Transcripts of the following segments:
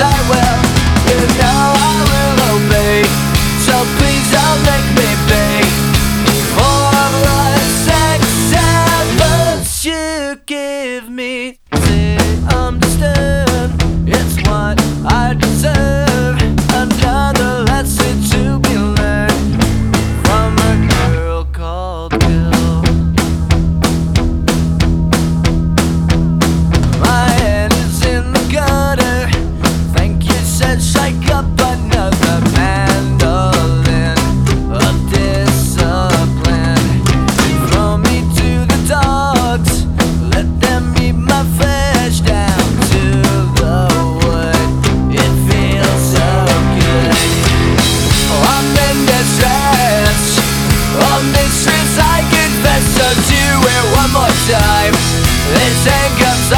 I will You know I will obey. So please don't make me pay For the sex you give me. Do it one more time. This handcuffs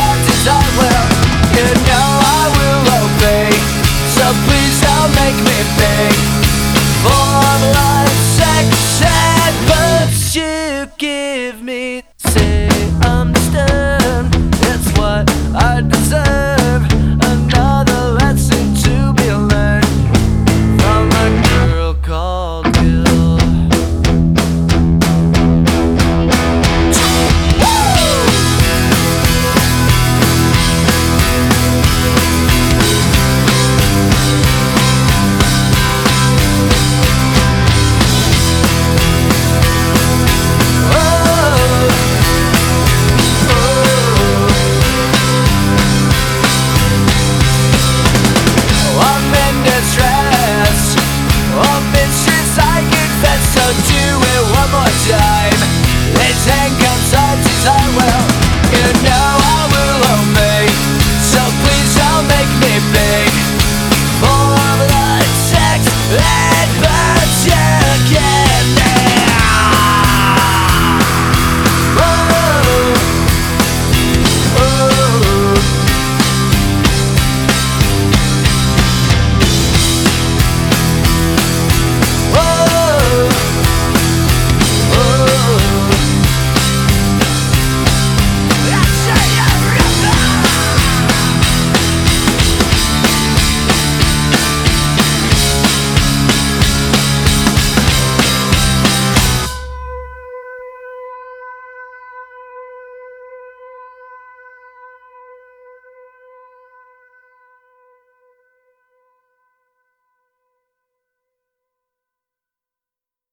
you know I will obey. So please don't make me sex, but you give me